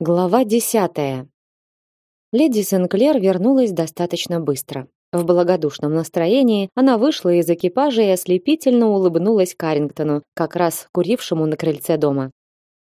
Глава десятая. Леди Сенклер вернулась достаточно быстро. В благодушном настроении она вышла из экипажа и ослепительно улыбнулась Карингтону, как раз курившему на крыльце дома.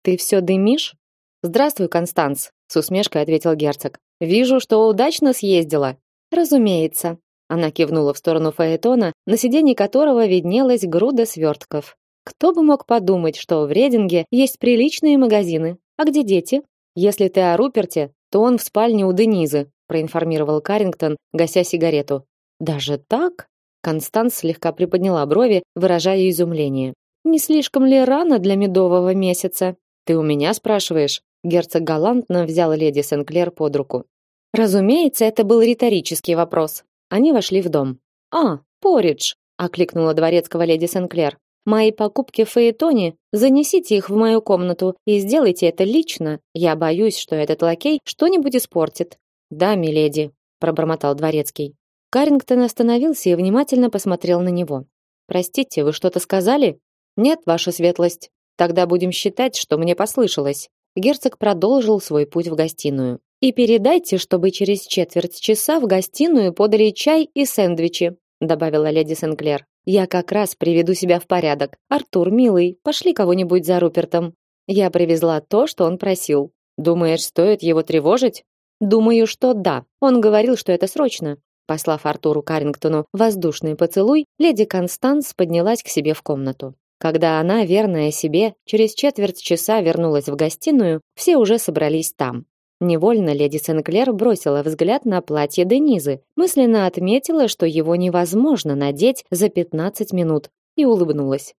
Ты все дымишь? Здравствуй, Констанс, с усмешкой ответил герцог. Вижу, что удачно съездила. Разумеется. Она кивнула в сторону фаэтона, на сиденье которого виднелась груда свертков. Кто бы мог подумать, что в Рединге есть приличные магазины. А где дети? Если ты о Руперте, то он в спальне у Денизы, проинформировал Карингтон, гася сигарету. Даже так? Констанс слегка приподняла брови, выражая изумление. Не слишком ли рано для медового месяца? Ты у меня спрашиваешь? Герцог галантно взял леди Сенклер под руку. Разумеется, это был риторический вопрос. Они вошли в дом. А, поридж, окликнула дворецкого леди Сенклер. Мои покупки в Фаэтоне, занесите их в мою комнату и сделайте это лично. Я боюсь, что этот лакей что-нибудь испортит. Да, миледи, пробормотал дворецкий. Карингтон остановился и внимательно посмотрел на него. Простите, вы что-то сказали? Нет, ваша светлость. Тогда будем считать, что мне послышалось. Герцог продолжил свой путь в гостиную. И передайте, чтобы через четверть часа в гостиную подали чай и сэндвичи, добавила леди Сенклер. Я как раз приведу себя в порядок. Артур, милый, пошли кого-нибудь за Рупертом. Я привезла то, что он просил. Думаешь, стоит его тревожить? Думаю, что да. Он говорил, что это срочно. Послав Артуру Карингтону воздушный поцелуй, леди Констанс поднялась к себе в комнату. Когда она, верная себе, через четверть часа вернулась в гостиную, все уже собрались там. Невольно леди Сенклер бросила взгляд на платье Денизы, мысленно отметила, что его невозможно надеть за 15 минут, и улыбнулась.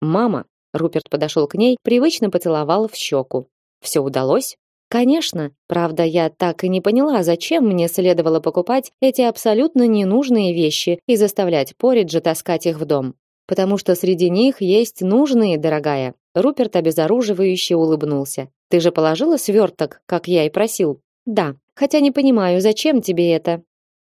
«Мама!» Руперт подошел к ней, привычно поцеловал в щеку. «Все удалось?» «Конечно. Правда, я так и не поняла, зачем мне следовало покупать эти абсолютно ненужные вещи и заставлять Пориджа таскать их в дом. Потому что среди них есть нужные, дорогая». Руперт обезоруживающе улыбнулся. Ты же положила сверток, как я и просил. Да, хотя не понимаю, зачем тебе это.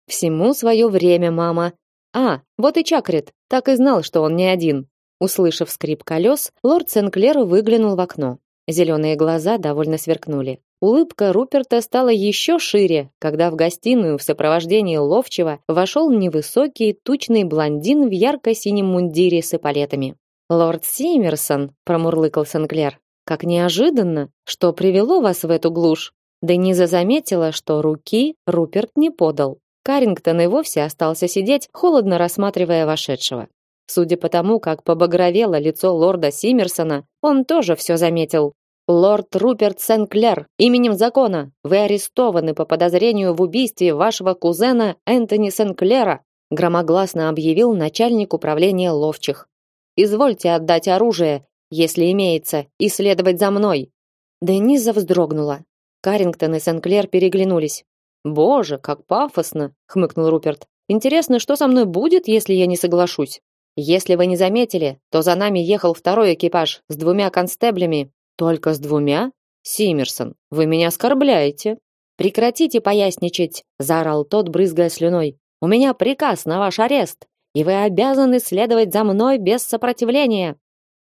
Всему свое время, мама. А, вот и Чакрит. Так и знал, что он не один. Услышав скрип колес, лорд Сенклер выглянул в окно. Зеленые глаза довольно сверкнули. Улыбка Руперта стала еще шире, когда в гостиную в сопровождении ловчего вошел невысокий, тучный блондин в ярко-синем мундире с эполетами. «Лорд Симмерсон», — промурлыкал Сенклер, как неожиданно, что привело вас в эту глушь. Дениза заметила, что руки Руперт не подал. Карингтон и вовсе остался сидеть, холодно рассматривая вошедшего. Судя по тому, как побагровело лицо лорда Симмерсона, он тоже все заметил. Лорд Руперт Сенклер, именем закона, вы арестованы по подозрению в убийстве вашего кузена Энтони Сенклера, громогласно объявил начальник управления ловчих. Извольте отдать оружие если имеется, и следовать за мной. Дениза вздрогнула. Карингтон и Сенклер переглянулись. Боже, как пафосно, хмыкнул Руперт. Интересно, что со мной будет, если я не соглашусь? Если вы не заметили, то за нами ехал второй экипаж с двумя констеблями. Только с двумя? Симерсон, вы меня оскорбляете. Прекратите поясничать, заорал тот, брызгая слюной. У меня приказ на ваш арест, и вы обязаны следовать за мной без сопротивления.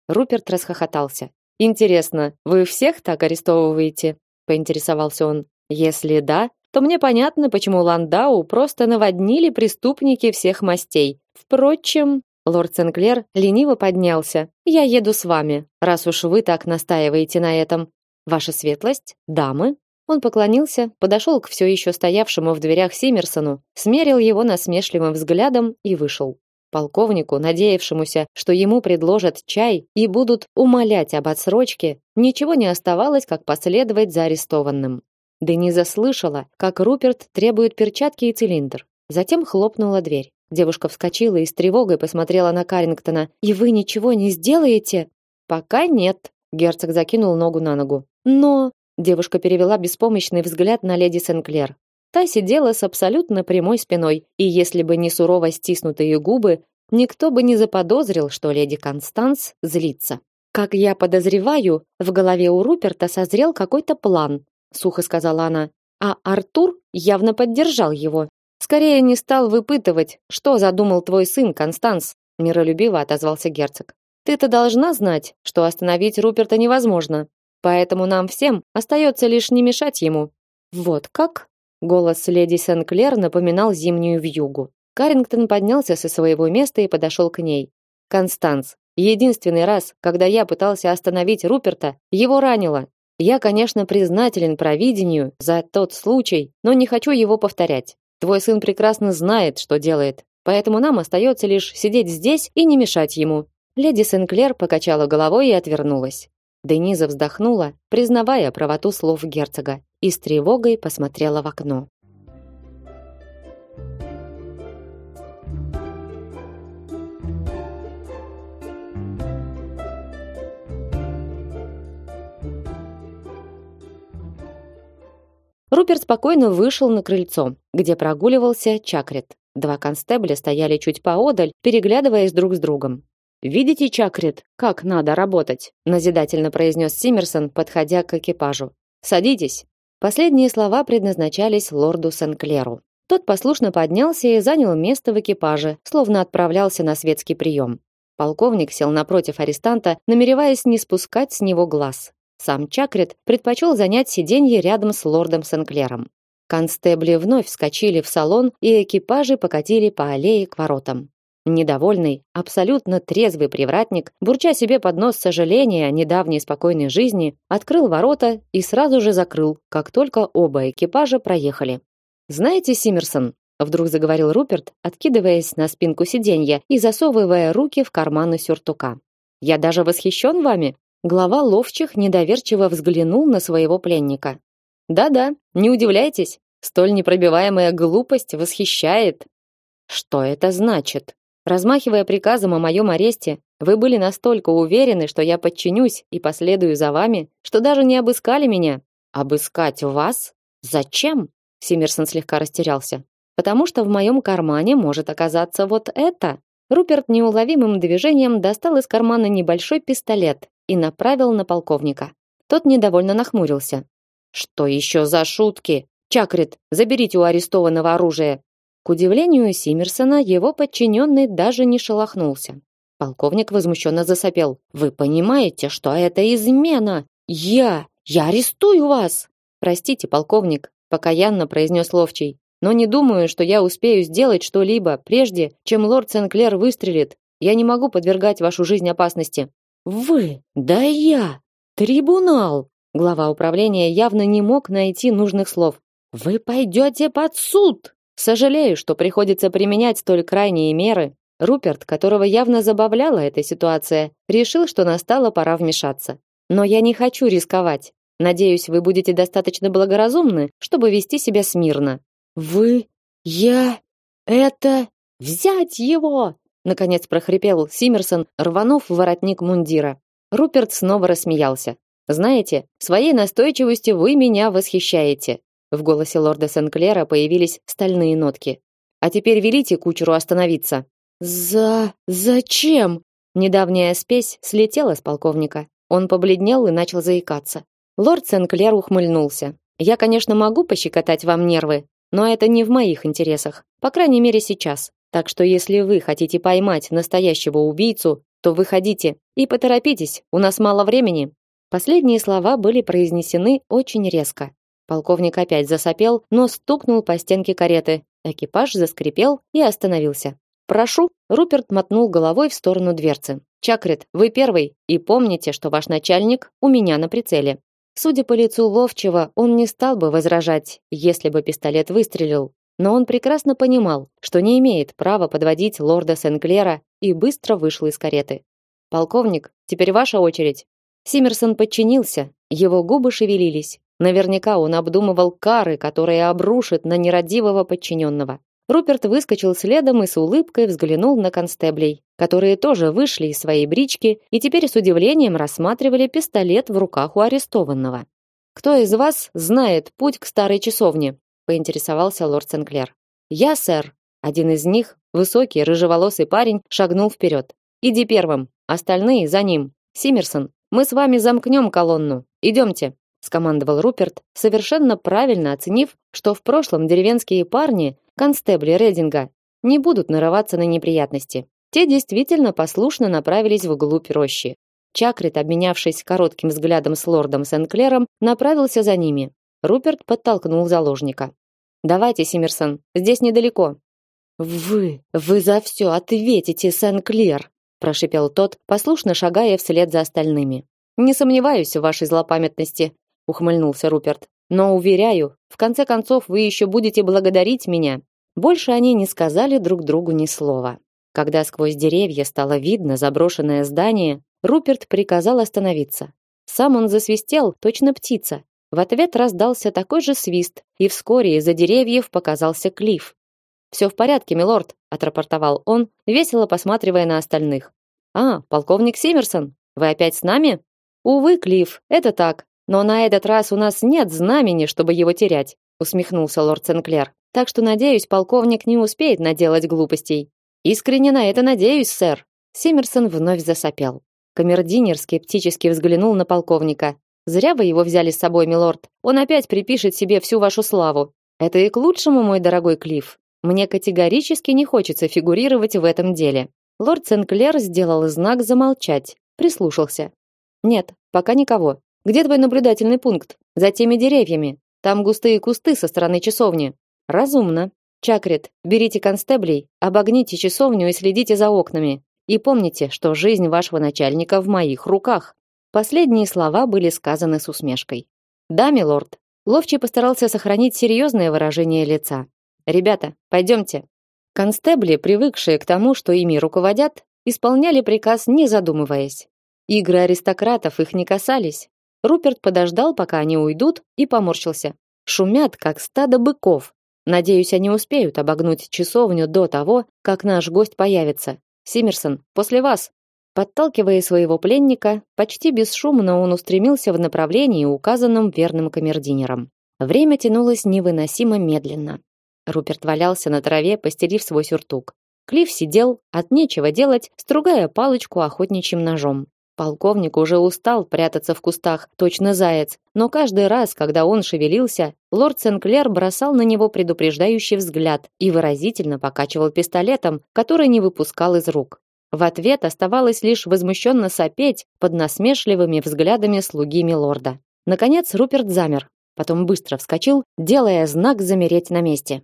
Руперт расхохотался. Интересно, вы всех так арестовываете? поинтересовался он. Если да, то мне понятно, почему Ландау просто наводнили преступники всех мастей. Впрочем, лорд Сенклер лениво поднялся. Я еду с вами, раз уж вы так настаиваете на этом. Ваша светлость, дамы? Он поклонился, подошел к все еще стоявшему в дверях Симерсону, смерил его насмешливым взглядом и вышел. Полковнику, надеявшемуся, что ему предложат чай и будут умолять об отсрочке, ничего не оставалось, как последовать за арестованным. Дениза слышала, как Руперт требует перчатки и цилиндр. Затем хлопнула дверь. Девушка вскочила и с тревогой посмотрела на Карингтона. «И вы ничего не сделаете?» «Пока нет», — герцог закинул ногу на ногу. «Но...» — девушка перевела беспомощный взгляд на леди Сенклер. Та сидела с абсолютно прямой спиной, и если бы не сурово стиснутые губы, никто бы не заподозрил, что леди Констанс злится. Как я подозреваю, в голове у Руперта созрел какой-то план, сухо сказала она. А Артур явно поддержал его. Скорее не стал выпытывать, что задумал твой сын Констанс, миролюбиво отозвался герцог. Ты-то должна знать, что остановить Руперта невозможно. Поэтому нам всем остается лишь не мешать ему. Вот как? Голос леди Сенклер напоминал зимнюю вьюгу. Карингтон поднялся со своего места и подошел к ней. Констанс, единственный раз, когда я пытался остановить Руперта, его ранило. Я, конечно, признателен провидению за тот случай, но не хочу его повторять. Твой сын прекрасно знает, что делает, поэтому нам остается лишь сидеть здесь и не мешать ему. Леди Сенклер покачала головой и отвернулась. Дениза вздохнула, признавая правоту слов герцога, и с тревогой посмотрела в окно. Руперт спокойно вышел на крыльцо, где прогуливался Чакрит. Два констебля стояли чуть поодаль, переглядываясь друг с другом. «Видите, Чакрит, как надо работать?» назидательно произнес Симмерсон, подходя к экипажу. «Садитесь». Последние слова предназначались лорду Сенклеру. Тот послушно поднялся и занял место в экипаже, словно отправлялся на светский прием. Полковник сел напротив арестанта, намереваясь не спускать с него глаз. Сам Чакрит предпочел занять сиденье рядом с лордом Сенклером. Констебли вновь вскочили в салон, и экипажи покатили по аллее к воротам. Недовольный, абсолютно трезвый привратник, бурча себе под нос сожаления о недавней спокойной жизни, открыл ворота и сразу же закрыл, как только оба экипажа проехали. «Знаете, Симмерсон», — вдруг заговорил Руперт, откидываясь на спинку сиденья и засовывая руки в карманы сюртука. «Я даже восхищен вами. Глава ловчих недоверчиво взглянул на своего пленника. Да-да, не удивляйтесь, столь непробиваемая глупость восхищает. Что это значит? Размахивая приказом о моем аресте, вы были настолько уверены, что я подчинюсь и последую за вами, что даже не обыскали меня. Обыскать вас? Зачем? Симерсон слегка растерялся. Потому что в моем кармане может оказаться вот это. Руперт неуловимым движением достал из кармана небольшой пистолет и направил на полковника. Тот недовольно нахмурился. Что еще за шутки? Чакрит, заберите у арестованного оружие. К удивлению Симерсона, его подчиненный даже не шелохнулся. Полковник возмущенно засопел. Вы понимаете, что это измена? Я, я арестую вас. Простите, полковник, покаянно произнес ловчий. Но не думаю, что я успею сделать что-либо прежде, чем лорд Сенклер выстрелит. Я не могу подвергать вашу жизнь опасности. Вы? Да я. Трибунал. Глава управления явно не мог найти нужных слов. Вы пойдете под суд. Сожалею, что приходится применять столь крайние меры. Руперт, которого явно забавляла эта ситуация, решил, что настала пора вмешаться. Но я не хочу рисковать. Надеюсь, вы будете достаточно благоразумны, чтобы вести себя смирно. Вы, я, это взять его, наконец прохрипел Симерсон, рванув воротник мундира. Руперт снова рассмеялся. Знаете, своей настойчивостью вы меня восхищаете. В голосе лорда Сенклера появились стальные нотки. А теперь велите кучеру остановиться. За зачем? Недавняя спесь слетела с полковника. Он побледнел и начал заикаться. Лорд Сенклер ухмыльнулся. Я, конечно, могу пощекотать вам нервы, но это не в моих интересах, по крайней мере сейчас. Так что если вы хотите поймать настоящего убийцу, то выходите и поторопитесь, у нас мало времени. Последние слова были произнесены очень резко. Полковник опять засопел, но стукнул по стенке кареты. Экипаж заскрипел и остановился. Прошу, Руперт мотнул головой в сторону дверцы. Чакрит, вы первый, и помните, что ваш начальник у меня на прицеле. Судя по лицу ловчего, он не стал бы возражать, если бы пистолет выстрелил но он прекрасно понимал, что не имеет права подводить лорда Сенклера и быстро вышел из кареты. Полковник, теперь ваша очередь. Симерсон подчинился, его губы шевелились. Наверняка он обдумывал кары, которые обрушит на нерадивого подчиненного. Руперт выскочил следом и с улыбкой взглянул на констеблей, которые тоже вышли из своей брички и теперь с удивлением рассматривали пистолет в руках у арестованного. Кто из вас знает путь к старой часовне? Поинтересовался лорд Сенклер. Я, сэр. Один из них, высокий, рыжеволосый парень, шагнул вперед. Иди первым, остальные за ним. Симерсон, мы с вами замкнем колонну. Идемте, скомандовал Руперт, совершенно правильно оценив, что в прошлом деревенские парни, констебли Рединга, не будут нарываться на неприятности. Те действительно послушно направились вглубь рощи. Чакрит, обменявшись коротким взглядом с лордом Сенклером, направился за ними. Руперт подтолкнул заложника. Давайте, Симерсон, здесь недалеко. Вы, вы за все ответите, Сенклер, прошипел тот, послушно шагая вслед за остальными. Не сомневаюсь в вашей злопамятности, ухмыльнулся Руперт. Но уверяю, в конце концов вы еще будете благодарить меня. Больше они не сказали друг другу ни слова. Когда сквозь деревья стало видно заброшенное здание, Руперт приказал остановиться. Сам он засвистел, точно птица. В ответ раздался такой же свист, и вскоре из-за деревьев показался Клифф. «Все в порядке, милорд», — отрапортовал он, весело посматривая на остальных. «А, полковник Симерсон, вы опять с нами?» «Увы, Клифф, это так, но на этот раз у нас нет знамени, чтобы его терять», усмехнулся лорд Сенклер. «Так что, надеюсь, полковник не успеет наделать глупостей». «Искренне на это надеюсь, сэр». Симерсон вновь засопел. Камердинер скептически взглянул на полковника. Зря вы его взяли с собой, милорд. Он опять припишет себе всю вашу славу. Это и к лучшему, мой дорогой Клифф. Мне категорически не хочется фигурировать в этом деле. Лорд Сенклер сделал знак замолчать, прислушался. Нет, пока никого. Где твой наблюдательный пункт? За теми деревьями. Там густые кусты со стороны часовни. Разумно. Чакрит, берите констеблей, обогните часовню и следите за окнами. И помните, что жизнь вашего начальника в моих руках. Последние слова были сказаны с усмешкой. Да, милорд. Ловчий постарался сохранить серьезное выражение лица. Ребята, пойдемте. Констебли, привыкшие к тому, что ими руководят, исполняли приказ, не задумываясь. Игры аристократов их не касались. Руперт подождал, пока они уйдут, и поморщился. Шумят, как стадо быков. Надеюсь, они успеют обогнуть часовню до того, как наш гость появится. Симерсон, после вас. Подталкивая своего пленника, почти бесшумно он устремился в направлении, указанном верным камердинером. Время тянулось невыносимо медленно. Руперт валялся на траве, постелив свой сюртук. Клифф сидел, от нечего делать, стругая палочку охотничьим ножом. Полковник уже устал прятаться в кустах, точно заяц, но каждый раз, когда он шевелился, лорд Сенклер бросал на него предупреждающий взгляд и выразительно покачивал пистолетом, который не выпускал из рук. В ответ оставалось лишь возмущенно сопеть под насмешливыми взглядами слуги милорда. Наконец Руперт замер, потом быстро вскочил, делая знак замереть на месте.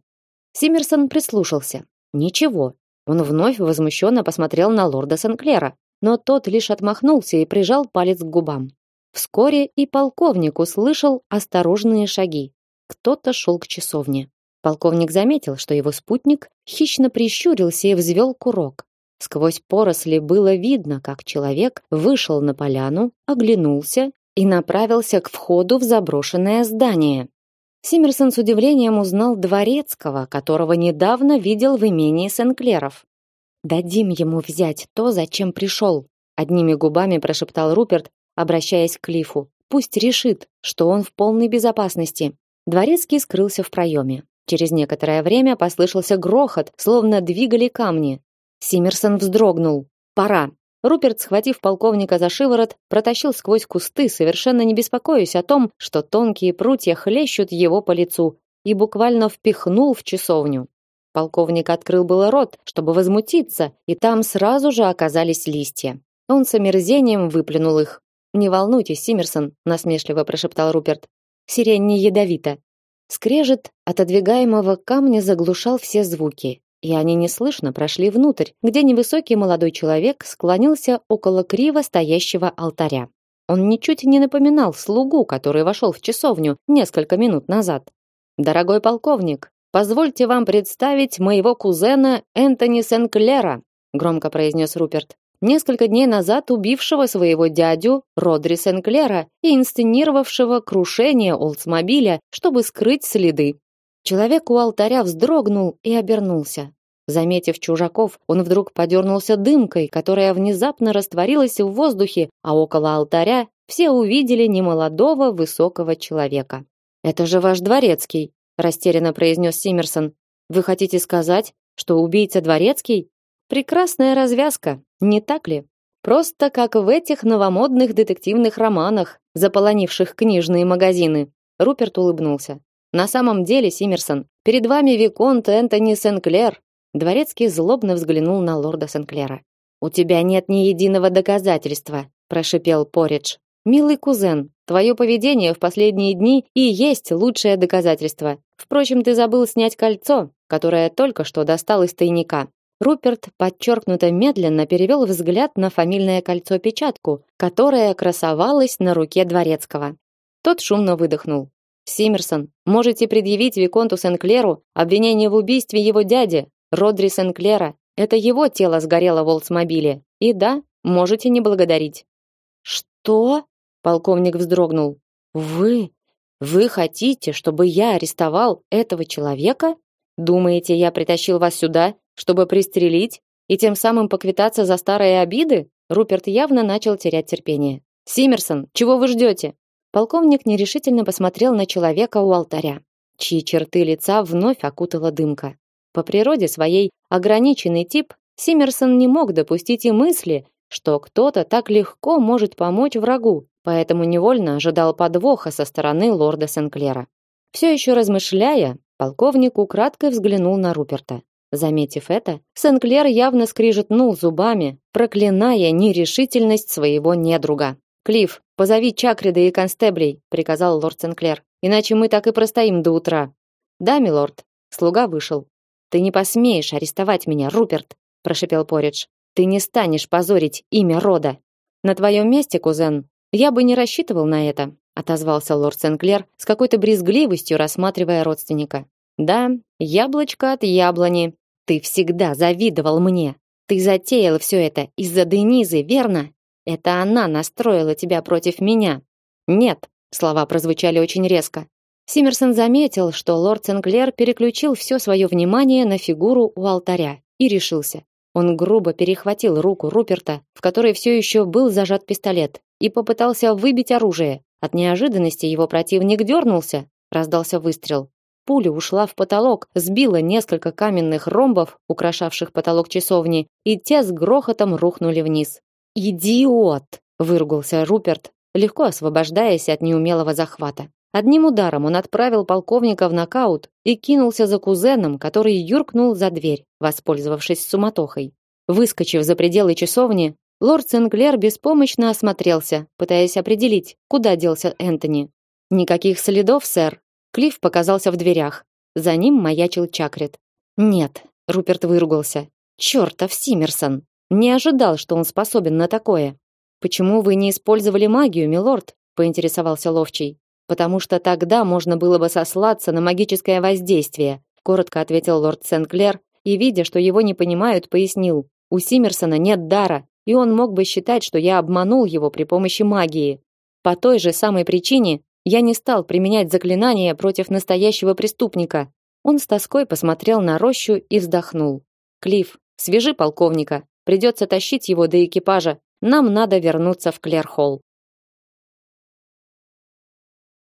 Симерсон прислушался. Ничего. Он вновь возмущенно посмотрел на лорда Сенклера, но тот лишь отмахнулся и прижал палец к губам. Вскоре и полковник услышал осторожные шаги. Кто-то шел к часовне. Полковник заметил, что его спутник хищно прищурился и взвел курок. Сквозь поросли было видно, как человек вышел на поляну, оглянулся и направился к входу в заброшенное здание. Симерсон с удивлением узнал дворецкого, которого недавно видел в имении Сенклеров. Дадим ему взять то, зачем пришел», — одними губами прошептал Руперт, обращаясь к Клифу. Пусть решит, что он в полной безопасности. Дворецкий скрылся в проеме. Через некоторое время послышался грохот, словно двигали камни. Симерсон вздрогнул. Пора. Руперт, схватив полковника за шиворот, протащил сквозь кусты, совершенно не беспокоясь о том, что тонкие прутья хлещут его по лицу, и буквально впихнул в часовню. Полковник открыл было рот, чтобы возмутиться, и там сразу же оказались листья. Он с омерзением выплюнул их. «Не волнуйтесь, Симерсон», — насмешливо прошептал Руперт. «Сирень не ядовита». Скрежет отодвигаемого камня заглушал все звуки, и они неслышно прошли внутрь, где невысокий молодой человек склонился около криво стоящего алтаря. Он ничуть не напоминал слугу, который вошел в часовню несколько минут назад. «Дорогой полковник, Позвольте вам представить моего кузена Энтони Сенклера, громко произнес Руперт. Несколько дней назад убившего своего дядю Родри Сенклера и инсценировавшего крушение Олдсмобиля, чтобы скрыть следы. Человек у алтаря вздрогнул и обернулся. Заметив чужаков, он вдруг подернулся дымкой, которая внезапно растворилась в воздухе, а около алтаря все увидели немолодого высокого человека. «Это же ваш дворецкий», растерянно произнес Симерсон. Вы хотите сказать, что убийца дворецкий? Прекрасная развязка, не так ли? Просто как в этих новомодных детективных романах, заполонивших книжные магазины. Руперт улыбнулся. На самом деле, Симерсон, перед вами виконт Энтони Сенклер. Дворецкий злобно взглянул на лорда Сенклера. У тебя нет ни единого доказательства. прошипел Поридж. Милый кузен, твое поведение в последние дни и есть лучшее доказательство. Впрочем, ты забыл снять кольцо, которое только что достал из тайника. Руперт подчеркнуто медленно перевел взгляд на фамильное кольцо-печатку, которое красовалось на руке дворецкого. Тот шумно выдохнул. Симерсон, можете предъявить виконту Сенклеру обвинение в убийстве его дяди, Родри Сенклера. Это его тело сгорело в Олдсмобиле. И да, можете не благодарить. Что? Полковник вздрогнул. Вы вы хотите, чтобы я арестовал этого человека? Думаете, я притащил вас сюда, чтобы пристрелить и тем самым поквитаться за старые обиды? Руперт явно начал терять терпение. Симерсон, чего вы ждете? Полковник нерешительно посмотрел на человека у алтаря, чьи черты лица вновь окутала дымка. По природе своей ограниченный тип Симерсон не мог допустить и мысли, что кто-то так легко может помочь врагу, поэтому невольно ожидал подвоха со стороны лорда Сенклера. Все еще размышляя, полковник украдкой взглянул на Руперта. Заметив это, Сенклер явно скрижетнул зубами, проклиная нерешительность своего недруга. «Клифф, позови Чакрида и констеблей», — приказал лорд Сенклер. «Иначе мы так и простоим до утра». «Да, милорд». Слуга вышел. «Ты не посмеешь арестовать меня, Руперт», — прошипел Поридж. «Ты не станешь позорить имя рода. На твоем месте, кузен, я бы не рассчитывал на это», — отозвался лорд Сенклер с какой-то брезгливостью, рассматривая родственника. «Да, яблочко от яблони. Ты всегда завидовал мне. Ты затеял все это из-за Денизы, верно? Это она настроила тебя против меня. Нет, слова прозвучали очень резко. Симерсон заметил, что лорд Сенклер переключил все свое внимание на фигуру у алтаря и решился. Он грубо перехватил руку Руперта, в которой все еще был зажат пистолет, и попытался выбить оружие. От неожиданности его противник дернулся, раздался выстрел. Пуля ушла в потолок, сбила несколько каменных ромбов, украшавших потолок часовни, и те с грохотом рухнули вниз. «Идиот!» – выругался Руперт, легко освобождаясь от неумелого захвата. Одним ударом он отправил полковника в нокаут и кинулся за кузеном, который юркнул за дверь, воспользовавшись суматохой. Выскочив за пределы часовни, лорд Сенклер беспомощно осмотрелся, пытаясь определить, куда делся Энтони. Никаких следов, сэр, Клифф показался в дверях. За ним маячил Чакрит. Нет, Руперт выругался. Чёртов Симерсон. Не ожидал, что он способен на такое. Почему вы не использовали магию, милорд? поинтересовался ловчий. Потому что тогда можно было бы сослаться на магическое воздействие, коротко ответил лорд Сенклер и видя, что его не понимают, пояснил: у Симерсона нет дара, и он мог бы считать, что я обманул его при помощи магии. По той же самой причине я не стал применять заклинания против настоящего преступника. Он с тоской посмотрел на рощу и вздохнул. Клифф, свяжи полковника. Придется тащить его до экипажа. Нам надо вернуться в Клерхолл.